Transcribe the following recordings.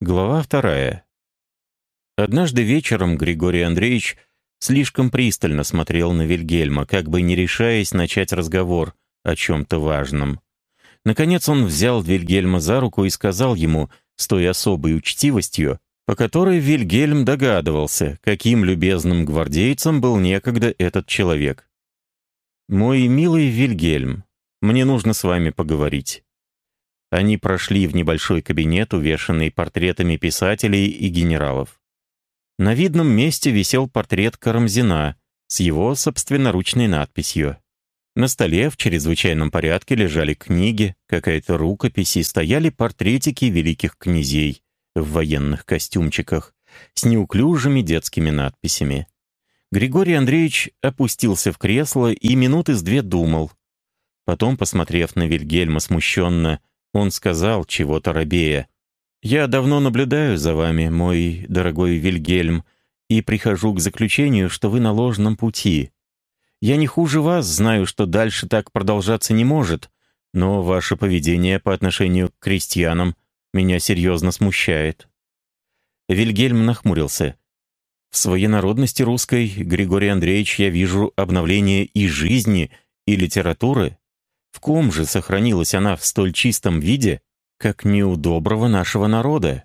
Глава вторая. Однажды вечером Григорий Андреевич слишком пристально смотрел на Вильгельма, как бы не решаясь начать разговор о чем-то важном. Наконец он взял Вильгельма за руку и сказал ему с той особой учтивостью, по которой Вильгельм догадывался, каким любезным гвардейцем был некогда этот человек. «Мой милый Вильгельм, мне нужно с вами поговорить». Они прошли в небольшой кабинет, увешанный портретами писателей и генералов. На видном месте висел портрет Карамзина с его собственноручной надписью. На столе в чрезвычайном порядке лежали книги, какая-то рукопись и стояли портретики великих князей в военных костюмчиках с неуклюжими детскими надписями. Григорий Андреевич опустился в кресло и минуты с две думал. Потом, посмотрев на Вильгельма смущенно, он сказал, чего-то робея. «Я давно наблюдаю за вами, мой дорогой Вильгельм, и прихожу к заключению, что вы на ложном пути. Я не хуже вас знаю, что дальше так продолжаться не может, но ваше поведение по отношению к крестьянам меня серьезно смущает». Вильгельм нахмурился. «В своей народности русской, Григорий Андреевич, я вижу обновление и жизни, и литературы, в ком же сохранилась она в столь чистом виде, как не у доброго нашего народа?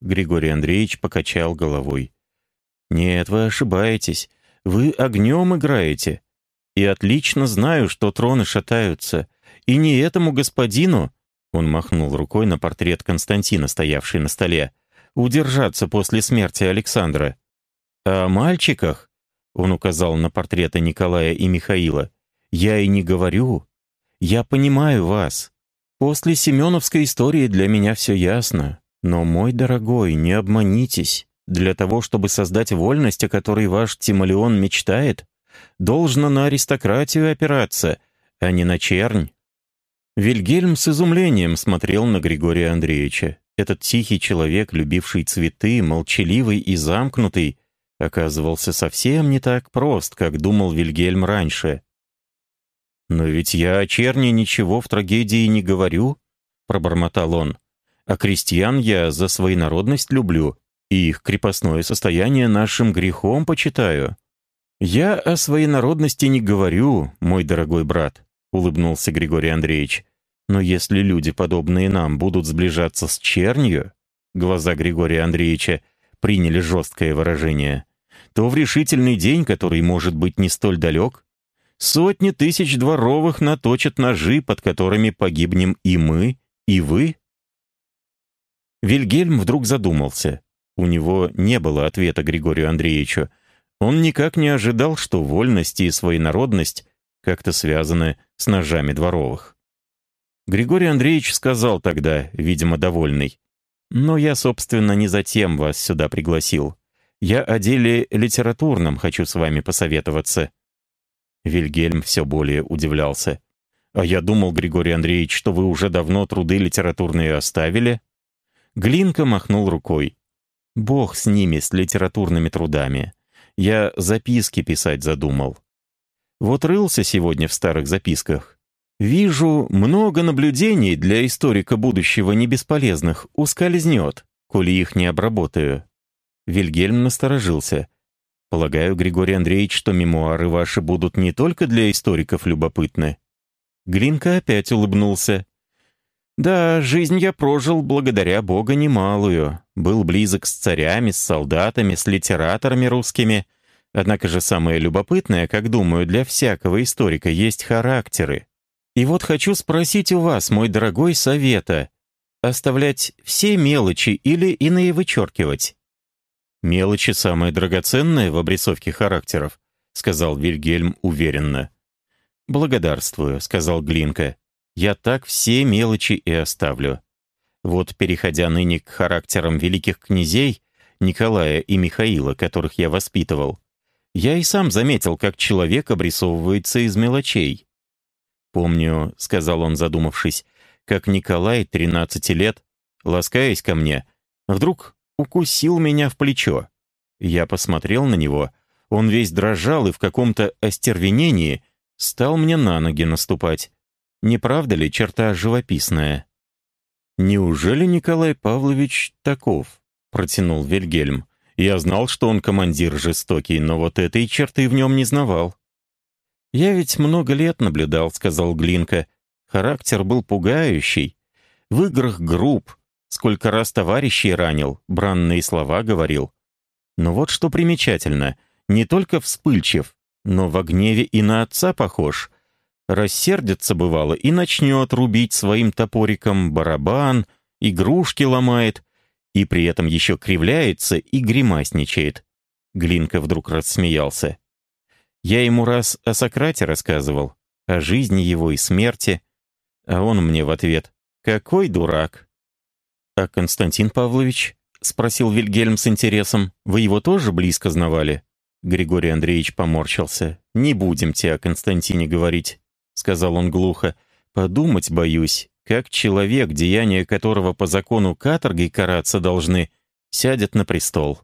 Григорий Андреевич покачал головой. «Нет, вы ошибаетесь. Вы огнем играете. И отлично знаю, что троны шатаются. И не этому господину...» Он махнул рукой на портрет Константина, стоявший на столе. «Удержаться после смерти Александра. А о мальчиках...» Он указал на портреты Николая и Михаила. «Я и не говорю. Я понимаю вас. После Семеновской истории для меня все ясно. Но, мой дорогой, не обманитесь. Для того, чтобы создать вольность, о которой ваш Тимолеон мечтает, должно на аристократию опираться, а не на чернь. Вильгельм с изумлением смотрел на Григория Андреевича. Этот тихий человек, любивший цветы, молчаливый и замкнутый, оказывался совсем не так прост, как думал Вильгельм раньше. «Но ведь я о черни ничего в трагедии не говорю», — пробормотал он. «А крестьян я за своенародность люблю, и их крепостное состояние нашим грехом почитаю». «Я о своенародности не говорю, мой дорогой брат», — улыбнулся Григорий Андреевич. «Но если люди, подобные нам, будут сближаться с чернью...» Глаза Григория Андреевича приняли жесткое выражение — то в решительный день, который может быть не столь далек, Сотни тысяч дворовых наточат ножи, под которыми погибнем и мы, и вы. Вильгельм вдруг задумался. У него не было ответа Григорию Андреевичу. Он никак не ожидал, что вольность и своенародность как-то связаны с ножами дворовых. Григорий Андреевич сказал тогда, видимо, довольный, «Но я, собственно, не затем вас сюда пригласил. Я о деле литературном хочу с вами посоветоваться. Вильгельм все более удивлялся. «А я думал, Григорий Андреевич, что вы уже давно труды литературные оставили?» Глинка махнул рукой. «Бог с ними, с литературными трудами. Я записки писать задумал. Вот рылся сегодня в старых записках. Вижу, много наблюдений для историка будущего не бесполезных ускользнет, коли их не обработаю». Вильгельм насторожился. Полагаю, Григорий Андреевич, что мемуары ваши будут не только для историков любопытны. Глинка опять улыбнулся. Да, жизнь я прожил благодаря Бога немалую. Был близок с царями, с солдатами, с литераторами русскими. Однако же самое любопытное, как думаю, для всякого историка есть характеры. И вот хочу спросить у вас, мой дорогой, совета. Оставлять все мелочи или иные вычеркивать? «Мелочи самые драгоценные в обрисовке характеров», — сказал Вильгельм уверенно. «Благодарствую», — сказал Глинка. «Я так все мелочи и оставлю. Вот, переходя ныне к характерам великих князей, Николая и Михаила, которых я воспитывал, я и сам заметил, как человек обрисовывается из мелочей. Помню, — сказал он, задумавшись, — как Николай, 13 лет, ласкаясь ко мне, вдруг укусил меня в плечо. Я посмотрел на него. Он весь дрожал и в каком-то остервенении стал мне на ноги наступать. Не правда ли черта живописная? «Неужели Николай Павлович таков?» — протянул Вильгельм. «Я знал, что он командир жестокий, но вот этой черты в нем не знавал». «Я ведь много лет наблюдал», — сказал Глинка. «Характер был пугающий. В играх груб. Сколько раз товарищей ранил, бранные слова говорил. Но вот что примечательно. Не только вспыльчив, но в гневе и на отца похож. Рассердится, бывало, и начнет рубить своим топориком барабан, игрушки ломает, и при этом еще кривляется и гримасничает. Глинка вдруг рассмеялся. Я ему раз о Сократе рассказывал, о жизни его и смерти, а он мне в ответ «Какой дурак!» «А Константин Павлович?» — спросил Вильгельм с интересом. «Вы его тоже близко знавали?» Григорий Андреевич поморщился. «Не будем тебе о Константине говорить», — сказал он глухо. «Подумать боюсь, как человек, деяния которого по закону каторгой караться должны, сядет на престол».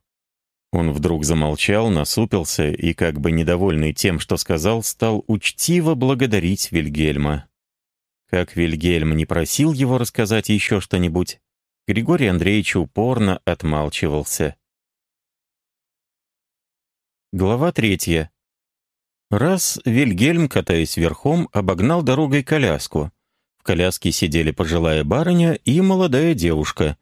Он вдруг замолчал, насупился и, как бы недовольный тем, что сказал, стал учтиво благодарить Вильгельма. Как Вильгельм не просил его рассказать еще что-нибудь, Григорий Андреевич упорно отмалчивался. Глава третья. Раз Вильгельм, катаясь верхом, обогнал дорогой коляску. В коляске сидели пожилая барыня и молодая девушка.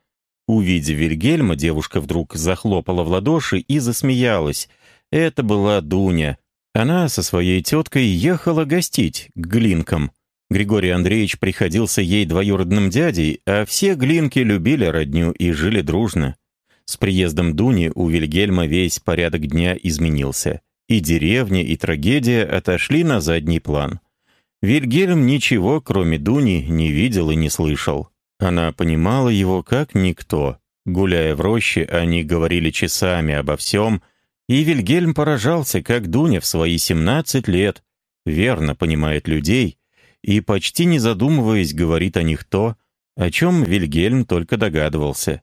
Увидев Вильгельма, девушка вдруг захлопала в ладоши и засмеялась. Это была Дуня. Она со своей теткой ехала гостить к Глинкам. Григорий Андреевич приходился ей двоюродным дядей, а все глинки любили родню и жили дружно. С приездом Дуни у Вильгельма весь порядок дня изменился. И деревня, и трагедия отошли на задний план. Вильгельм ничего, кроме Дуни, не видел и не слышал. Она понимала его как никто. Гуляя в роще, они говорили часами обо всем, и Вильгельм поражался, как Дуня в свои 17 лет верно понимает людей, и, почти не задумываясь, говорит о них то, о чем Вильгельм только догадывался.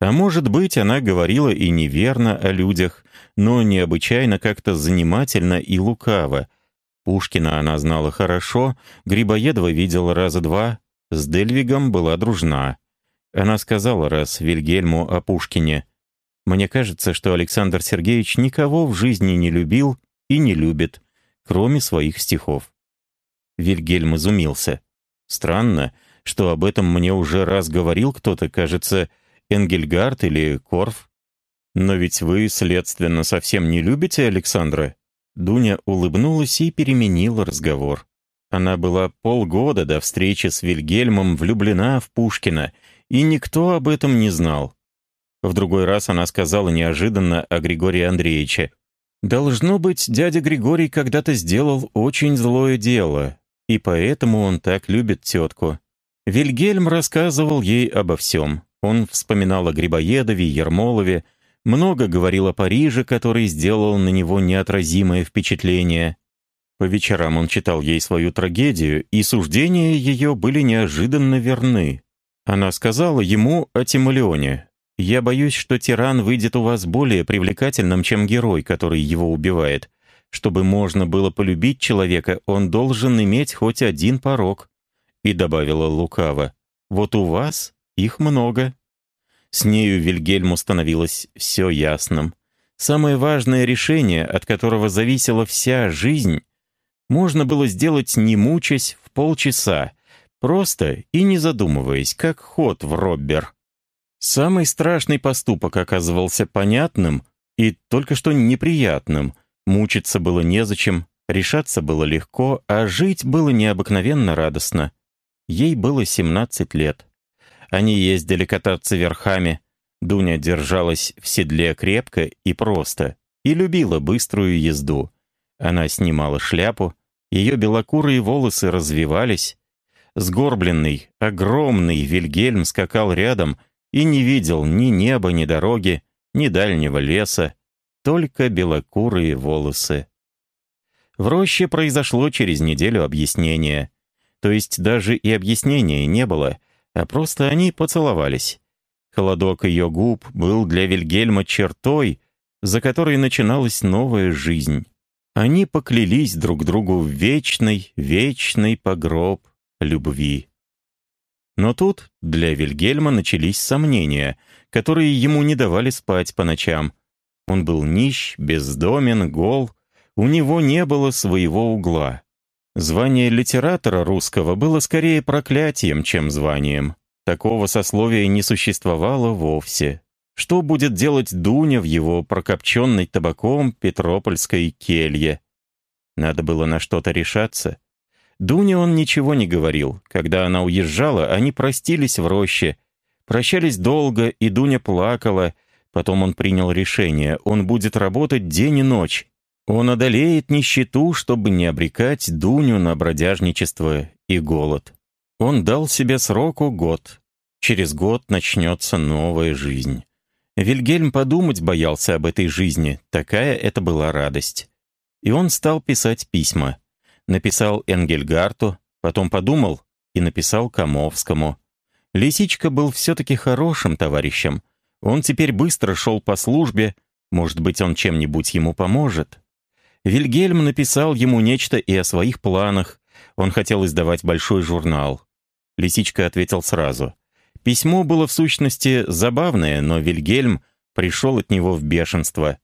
А может быть, она говорила и неверно о людях, но необычайно как-то занимательно и лукаво. Пушкина она знала хорошо, Грибоедова видела раза два, с Дельвигом была дружна. Она сказала раз Вильгельму о Пушкине. «Мне кажется, что Александр Сергеевич никого в жизни не любил и не любит, кроме своих стихов». Вильгельм изумился. «Странно, что об этом мне уже раз говорил кто-то, кажется, Энгельгард или Корф. Но ведь вы, следственно, совсем не любите Александра?» Дуня улыбнулась и переменила разговор. Она была полгода до встречи с Вильгельмом влюблена в Пушкина, и никто об этом не знал. В другой раз она сказала неожиданно о Григории Андреевиче. «Должно быть, дядя Григорий когда-то сделал очень злое дело, и поэтому он так любит тетку. Вильгельм рассказывал ей обо всем. Он вспоминал о Грибоедове, Ермолове, много говорил о Париже, который сделал на него неотразимое впечатление. По вечерам он читал ей свою трагедию, и суждения ее были неожиданно верны. Она сказала ему о Тимолеоне. «Я боюсь, что тиран выйдет у вас более привлекательным, чем герой, который его убивает. Чтобы можно было полюбить человека, он должен иметь хоть один порог. И добавила лукаво, вот у вас их много. С нею Вильгельму становилось все ясным. Самое важное решение, от которого зависела вся жизнь, можно было сделать не мучаясь в полчаса, просто и не задумываясь, как ход в Роббер. Самый страшный поступок оказывался понятным и только что неприятным — Мучиться было незачем, решаться было легко, а жить было необыкновенно радостно. Ей было 17 лет. Они ездили кататься верхами. Дуня держалась в седле крепко и просто и любила быструю езду. Она снимала шляпу, ее белокурые волосы развивались. Сгорбленный, огромный Вильгельм скакал рядом и не видел ни неба, ни дороги, ни дальнего леса, только белокурые волосы. В роще произошло через неделю объяснение. То есть даже и объяснения не было, а просто они поцеловались. Холодок ее губ был для Вильгельма чертой, за которой начиналась новая жизнь. Они поклялись друг другу в вечный, вечный погроб любви. Но тут для Вильгельма начались сомнения, которые ему не давали спать по ночам. Он был нищ, бездомен, гол, у него не было своего угла. Звание литератора русского было скорее проклятием, чем званием. Такого сословия не существовало вовсе. Что будет делать Дуня в его прокопченной табаком петропольской келье? Надо было на что-то решаться. Дуне он ничего не говорил. Когда она уезжала, они простились в роще. Прощались долго, и Дуня плакала. Потом он принял решение. Он будет работать день и ночь. Он одолеет нищету, чтобы не обрекать Дуню на бродяжничество и голод. Он дал себе сроку год. Через год начнется новая жизнь. Вильгельм подумать боялся об этой жизни, такая это была радость. И он стал писать письма написал Энгельгарту, потом подумал и написал Комовскому. Лисичка был все-таки хорошим товарищем. Он теперь быстро шел по службе, может быть, он чем-нибудь ему поможет. Вильгельм написал ему нечто и о своих планах. Он хотел издавать большой журнал. Лисичка ответил сразу. Письмо было в сущности забавное, но Вильгельм пришел от него в бешенство.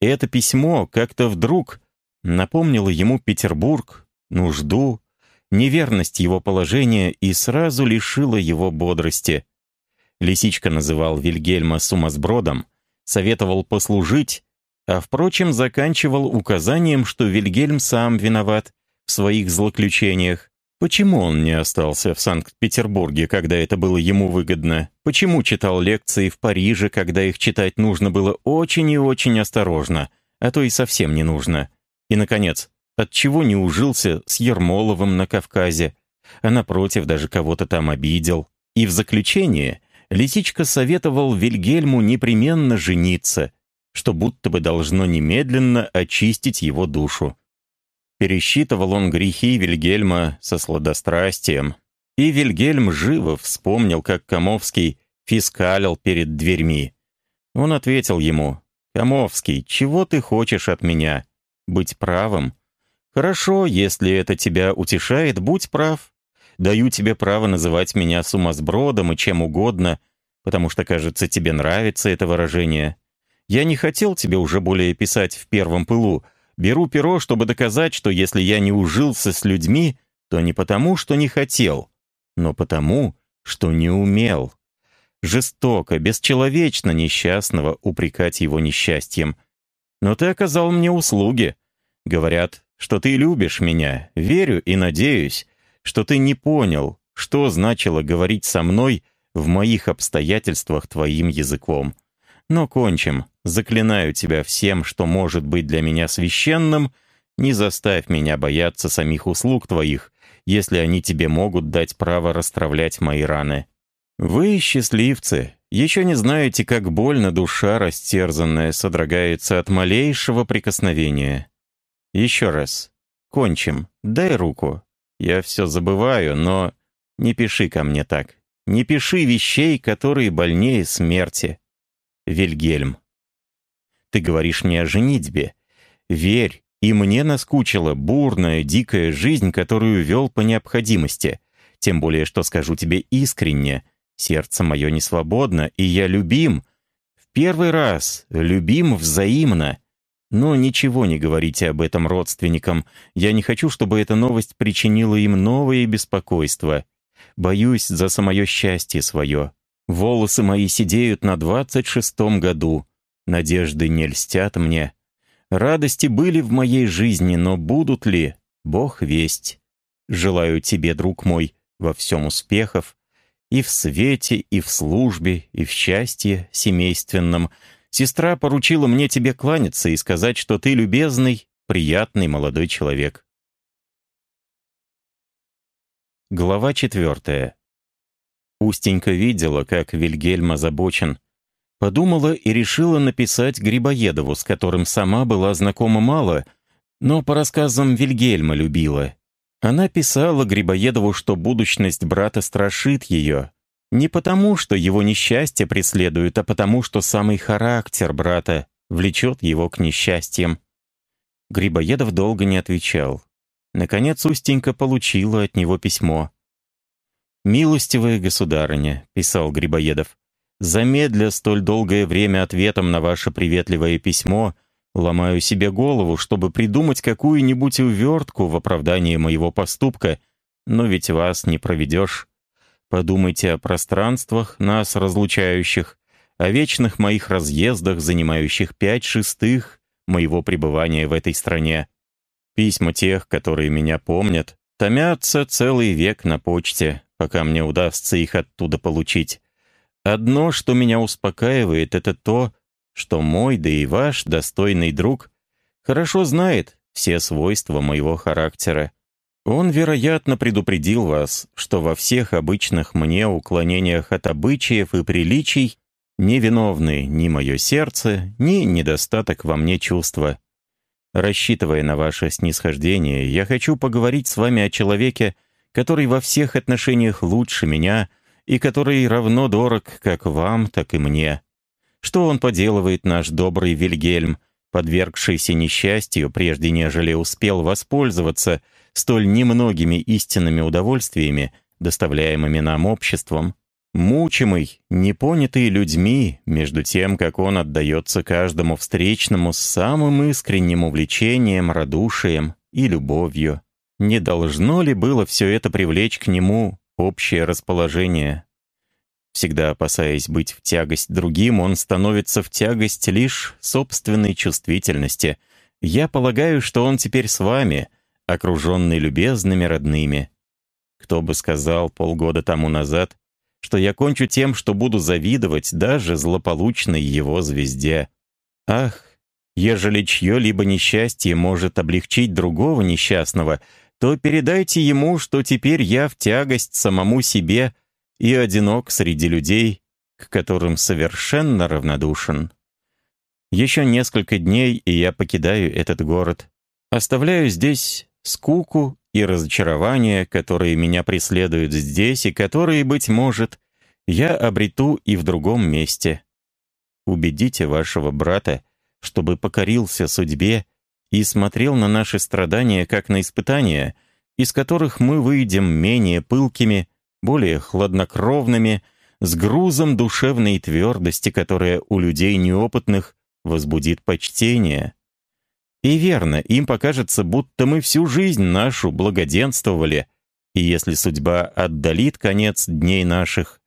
Это письмо как-то вдруг напомнила ему Петербург, нужду, неверность его положения и сразу лишила его бодрости. Лисичка называл Вильгельма сумасбродом, советовал послужить, а, впрочем, заканчивал указанием, что Вильгельм сам виноват в своих злоключениях. Почему он не остался в Санкт-Петербурге, когда это было ему выгодно? Почему читал лекции в Париже, когда их читать нужно было очень и очень осторожно, а то и совсем не нужно? И, наконец, отчего не ужился с Ермоловым на Кавказе, а напротив даже кого-то там обидел. И в заключение Лисичка советовал Вильгельму непременно жениться, что будто бы должно немедленно очистить его душу. Пересчитывал он грехи Вильгельма со сладострастием, и Вильгельм живо вспомнил, как Комовский фискалил перед дверьми. Он ответил ему, «Комовский, чего ты хочешь от меня? быть правым. Хорошо, если это тебя утешает, будь прав. Даю тебе право называть меня сумасбродом и чем угодно, потому что, кажется, тебе нравится это выражение. Я не хотел тебе уже более писать в первом пылу. Беру перо, чтобы доказать, что если я не ужился с людьми, то не потому, что не хотел, но потому, что не умел. Жестоко, бесчеловечно несчастного упрекать его несчастьем — но ты оказал мне услуги. Говорят, что ты любишь меня. Верю и надеюсь, что ты не понял, что значило говорить со мной в моих обстоятельствах твоим языком. Но кончим. Заклинаю тебя всем, что может быть для меня священным, не заставь меня бояться самих услуг твоих, если они тебе могут дать право расстравлять мои раны. Вы счастливцы, еще не знаете, как больно душа растерзанная содрогается от малейшего прикосновения. Еще раз. Кончим. Дай руку. Я все забываю, но не пиши ко мне так. Не пиши вещей, которые больнее смерти. Вильгельм. Ты говоришь мне о женитьбе. Верь, и мне наскучила бурная, дикая жизнь, которую вел по необходимости. Тем более, что скажу тебе искренне — Сердце мое не свободно, и я любим. В первый раз любим взаимно. Но ничего не говорите об этом родственникам. Я не хочу, чтобы эта новость причинила им новое беспокойство. Боюсь за самое счастье свое. Волосы мои сидеют на двадцать шестом году. Надежды не льстят мне. Радости были в моей жизни, но будут ли? Бог весть. Желаю тебе, друг мой, во всем успехов, и в свете, и в службе, и в счастье семейственном. Сестра поручила мне тебе кланяться и сказать, что ты любезный, приятный молодой человек. Глава четвертая. Устенька видела, как Вильгельм озабочен. Подумала и решила написать Грибоедову, с которым сама была знакома мало, но по рассказам Вильгельма любила, она писала Грибоедову, что будущность брата страшит ее. Не потому, что его несчастье преследует, а потому, что самый характер брата влечет его к несчастьям. Грибоедов долго не отвечал. Наконец Устенька получила от него письмо. «Милостивая государыня», — писал Грибоедов, «замедля столь долгое время ответом на ваше приветливое письмо, ломаю себе голову, чтобы придумать какую-нибудь увертку в оправдании моего поступка, но ведь вас не проведешь. Подумайте о пространствах, нас разлучающих, о вечных моих разъездах, занимающих пять шестых моего пребывания в этой стране. Письма тех, которые меня помнят, томятся целый век на почте, пока мне удастся их оттуда получить. Одно, что меня успокаивает, это то, что мой, да и ваш достойный друг хорошо знает все свойства моего характера. Он, вероятно, предупредил вас, что во всех обычных мне уклонениях от обычаев и приличий не виновны ни мое сердце, ни недостаток во мне чувства. Рассчитывая на ваше снисхождение, я хочу поговорить с вами о человеке, который во всех отношениях лучше меня и который равно дорог как вам, так и мне. Что он поделывает, наш добрый Вильгельм, подвергшийся несчастью, прежде нежели успел воспользоваться — столь немногими истинными удовольствиями, доставляемыми нам обществом, мучимый, непонятый людьми, между тем, как он отдается каждому встречному с самым искренним увлечением, радушием и любовью. Не должно ли было все это привлечь к нему общее расположение? Всегда опасаясь быть в тягость другим, он становится в тягость лишь собственной чувствительности. Я полагаю, что он теперь с вами — окруженный любезными родными. Кто бы сказал полгода тому назад, что я кончу тем, что буду завидовать даже злополучной его звезде. Ах, ежели чье-либо несчастье может облегчить другого несчастного, то передайте ему, что теперь я в тягость самому себе и одинок среди людей, к которым совершенно равнодушен. Еще несколько дней, и я покидаю этот город. Оставляю здесь скуку и разочарование, которые меня преследуют здесь и которые, быть может, я обрету и в другом месте. Убедите вашего брата, чтобы покорился судьбе и смотрел на наши страдания как на испытания, из которых мы выйдем менее пылкими, более хладнокровными, с грузом душевной твердости, которая у людей неопытных возбудит почтение, и верно, им покажется, будто мы всю жизнь нашу благоденствовали, и если судьба отдалит конец дней наших,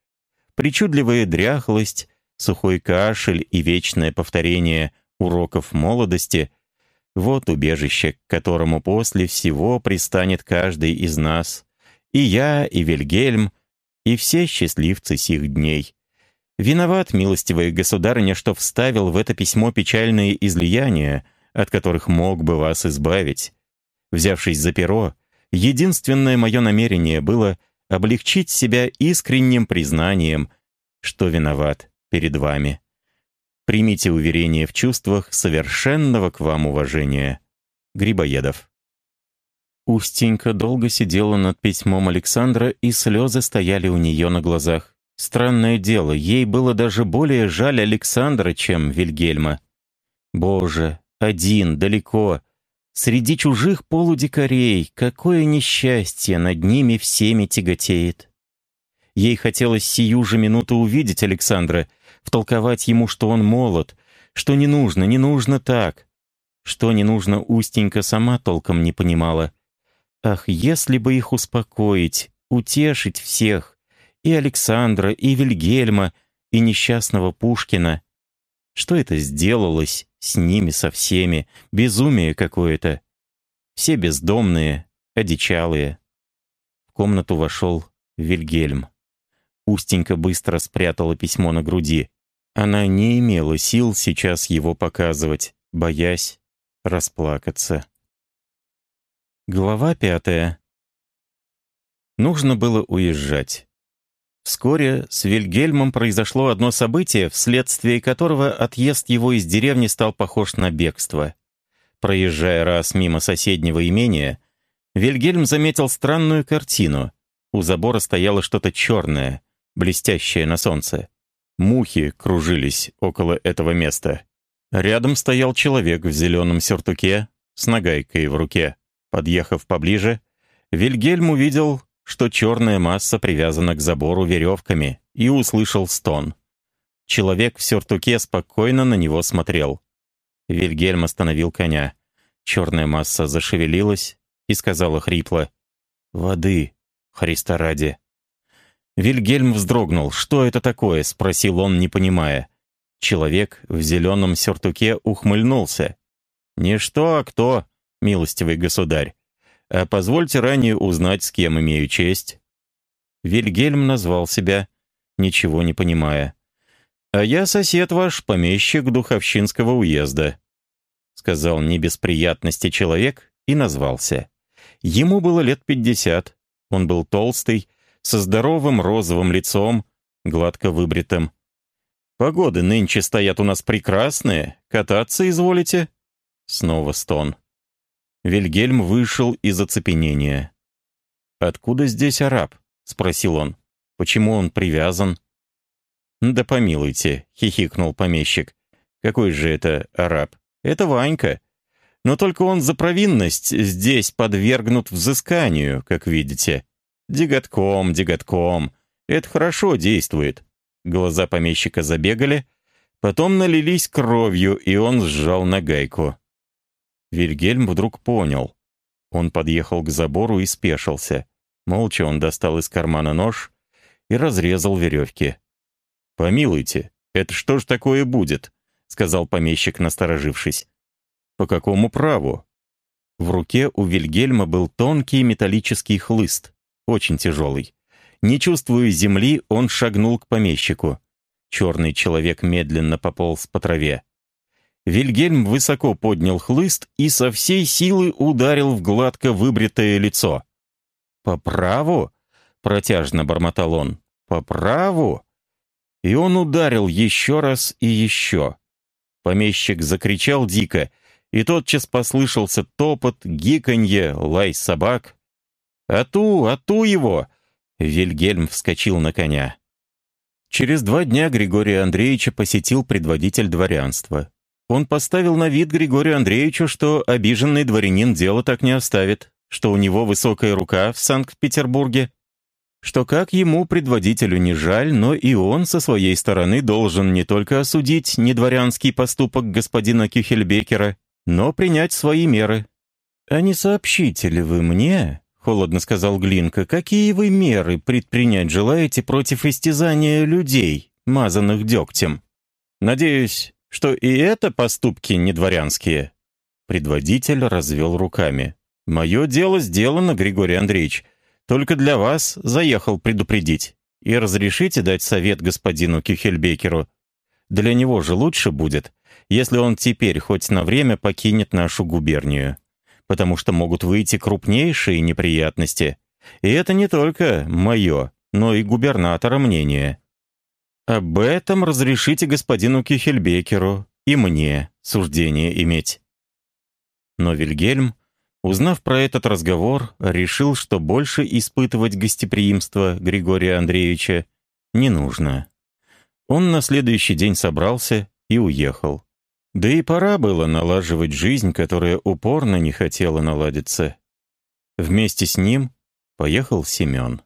причудливая дряхлость, сухой кашель и вечное повторение уроков молодости — вот убежище, к которому после всего пристанет каждый из нас, и я, и Вильгельм, и все счастливцы сих дней. Виноват, милостивая государыня, что вставил в это письмо печальные излияния, от которых мог бы вас избавить. Взявшись за перо, единственное мое намерение было облегчить себя искренним признанием, что виноват перед вами. Примите уверение в чувствах совершенного к вам уважения. Грибоедов. Устенька долго сидела над письмом Александра, и слезы стояли у нее на глазах. Странное дело, ей было даже более жаль Александра, чем Вильгельма. «Боже, один, далеко. Среди чужих полудикарей. Какое несчастье над ними всеми тяготеет. Ей хотелось сию же минуту увидеть Александра, втолковать ему, что он молод, что не нужно, не нужно так. Что не нужно, Устенька сама толком не понимала. Ах, если бы их успокоить, утешить всех, и Александра, и Вильгельма, и несчастного Пушкина. Что это сделалось с ними, со всеми? Безумие какое-то. Все бездомные, одичалые. В комнату вошел Вильгельм. Устенька быстро спрятала письмо на груди. Она не имела сил сейчас его показывать, боясь расплакаться. Глава пятая. Нужно было уезжать. Вскоре с Вильгельмом произошло одно событие, вследствие которого отъезд его из деревни стал похож на бегство. Проезжая раз мимо соседнего имения, Вильгельм заметил странную картину. У забора стояло что-то черное, блестящее на солнце. Мухи кружились около этого места. Рядом стоял человек в зеленом сюртуке с нагайкой в руке. Подъехав поближе, Вильгельм увидел что черная масса привязана к забору веревками, и услышал стон. Человек в сюртуке спокойно на него смотрел. Вильгельм остановил коня. Черная масса зашевелилась и сказала хрипло «Воды, Христа ради». Вильгельм вздрогнул. «Что это такое?» — спросил он, не понимая. Человек в зеленом сюртуке ухмыльнулся. «Не что, а кто, милостивый государь. А позвольте ранее узнать, с кем имею честь». Вильгельм назвал себя, ничего не понимая. «А я сосед ваш, помещик Духовщинского уезда», — сказал не без приятности человек и назвался. Ему было лет пятьдесят. Он был толстый, со здоровым розовым лицом, гладко выбритым. «Погоды нынче стоят у нас прекрасные. Кататься изволите?» Снова стон. Вильгельм вышел из оцепенения. «Откуда здесь араб?» — спросил он. «Почему он привязан?» «Да помилуйте», — хихикнул помещик. «Какой же это араб? Это Ванька. Но только он за провинность здесь подвергнут взысканию, как видите. Деготком, деготком. Это хорошо действует». Глаза помещика забегали, потом налились кровью, и он сжал на гайку. Вильгельм вдруг понял. Он подъехал к забору и спешился. Молча он достал из кармана нож и разрезал веревки. «Помилуйте, это что ж такое будет?» — сказал помещик, насторожившись. «По какому праву?» В руке у Вильгельма был тонкий металлический хлыст, очень тяжелый. Не чувствуя земли, он шагнул к помещику. Черный человек медленно пополз по траве. Вильгельм высоко поднял хлыст и со всей силы ударил в гладко выбритое лицо. «По праву?» — протяжно бормотал он. «По праву?» И он ударил еще раз и еще. Помещик закричал дико, и тотчас послышался топот, гиканье, лай собак. «Ату! Ату его!» Вильгельм вскочил на коня. Через два дня Григория Андреевича посетил предводитель дворянства. Он поставил на вид Григорию Андреевичу, что обиженный дворянин дело так не оставит, что у него высокая рука в Санкт-Петербурге, что как ему, предводителю, не жаль, но и он со своей стороны должен не только осудить недворянский поступок господина Кюхельбекера, но принять свои меры. «А не сообщите ли вы мне, — холодно сказал Глинка, — какие вы меры предпринять желаете против истязания людей, мазанных дегтем? Надеюсь, что и это поступки недворянские?» Предводитель развел руками. «Мое дело сделано, Григорий Андреевич. Только для вас заехал предупредить. И разрешите дать совет господину Кюхельбекеру. Для него же лучше будет, если он теперь хоть на время покинет нашу губернию. Потому что могут выйти крупнейшие неприятности. И это не только мое, но и губернатора мнение. Об этом разрешите господину Кюхельбекеру и мне суждение иметь. Но Вильгельм Узнав про этот разговор, решил, что больше испытывать гостеприимство Григория Андреевича не нужно. Он на следующий день собрался и уехал. Да и пора было налаживать жизнь, которая упорно не хотела наладиться. Вместе с ним поехал Семен.